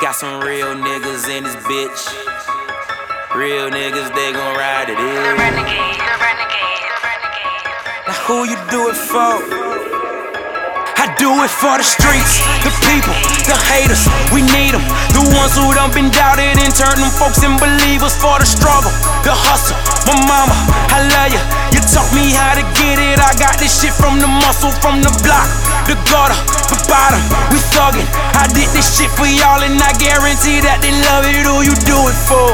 Got some real niggas in this bitch. Real niggas, they gon' ride it The in. renegade, the renegade, the renegade. Now who you do it for? I do it for the streets, the people, the haters, we need them. The ones who done been doubted and turned them folks in believers for the struggle, the hustle. My mama, I love you. You taught me how to get it. I got this shit from the muscle, from the block, the gutter, this shit for y'all and I guarantee that they love it. Who you do it for?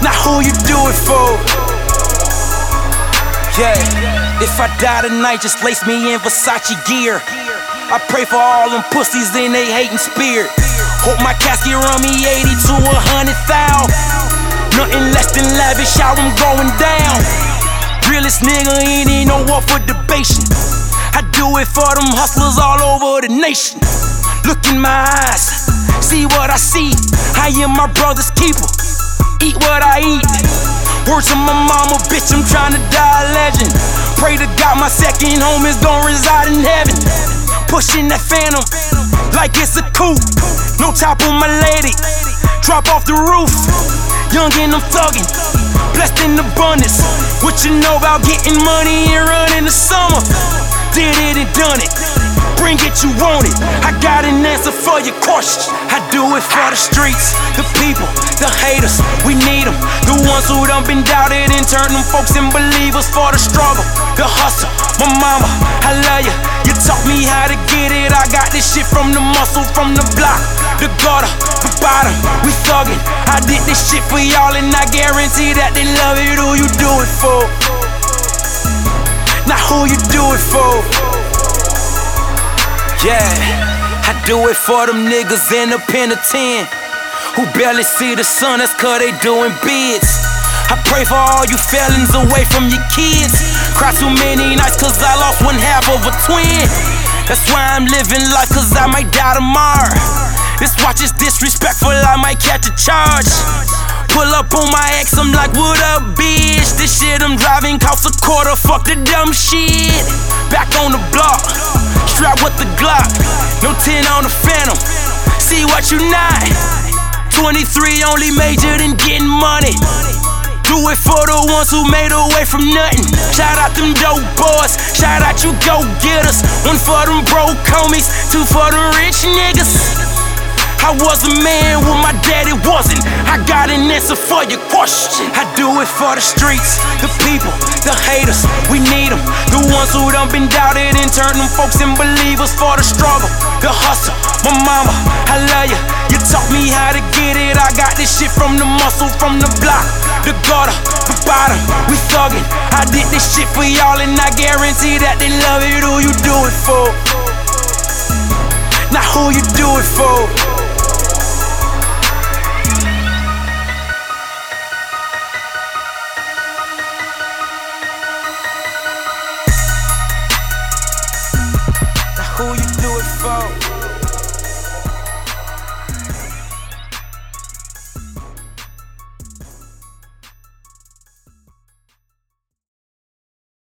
Now who you do it for? Yeah, if I die tonight, just lace me in Versace gear. I pray for all them pussies in they hating spirit. Hope my casket run me 80 to a hundred thou. Nothing less than lavish, how I'm going down. Realest nigga ain't no up for debation. I do it for them hustlers all over the nation. Look in my eyes, see what I see. I am my brother's keeper. Eat what I eat. Words to my mama, bitch, I'm tryna die a legend. Pray to God my second home is gon' reside in heaven. Pushing that phantom like it's a coupe. No top on my lady. Drop off the roof. Young and I'm thuggin'. Blessed in abundance. What you know about getting money and running the summer? Did it and done it. Bring it, you want it. I got an answer for your question. I do it for the streets, the people, the haters. We need them. The ones who done been doubted and turned them folks in believers for the struggle, the hustle. My mama, I love you. You taught me how to get it. I got this shit from the muscle, from the block, the gutter, the bottom. We thuggin'. I did this shit for y'all and I guarantee that they love it. Who you do it for? Now who you do it for? Yeah, I do it for them niggas in the penitentiary who barely see the sun, that's cause they doing bids. I pray for all you felons away from your kids. Cry too many nights cause I lost one half of a twin. That's why I'm living life cause I might die tomorrow. This watch is disrespectful, I might catch a charge. Pull up on my ex, I'm like, what up, bitch? This shit I'm driving costs a quarter, fuck the dumb shit. Back on the block, strapped with the Glock. No 10 on the Phantom, see what you not. 23 only majored in getting money. Do it for the ones who made away from nothing. Shout out them dope boys, shout out you go getters. One for them broke homies, two for the rich niggas. I was a man when my daddy wasn't. I got an answer for your question. I do it for the streets, the people, the haters. We need them. The ones who done been doubted and turned them folks in believers for the struggle, the hustle. My mama, I love you. You taught me how to get it. I got this shit from the muscle, from the block, the gutter, the bottom. We thuggin'. I did this shit for y'all and I guarantee that they love it. Who you do it for? Now who you do it for? phone.